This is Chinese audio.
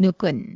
Nukun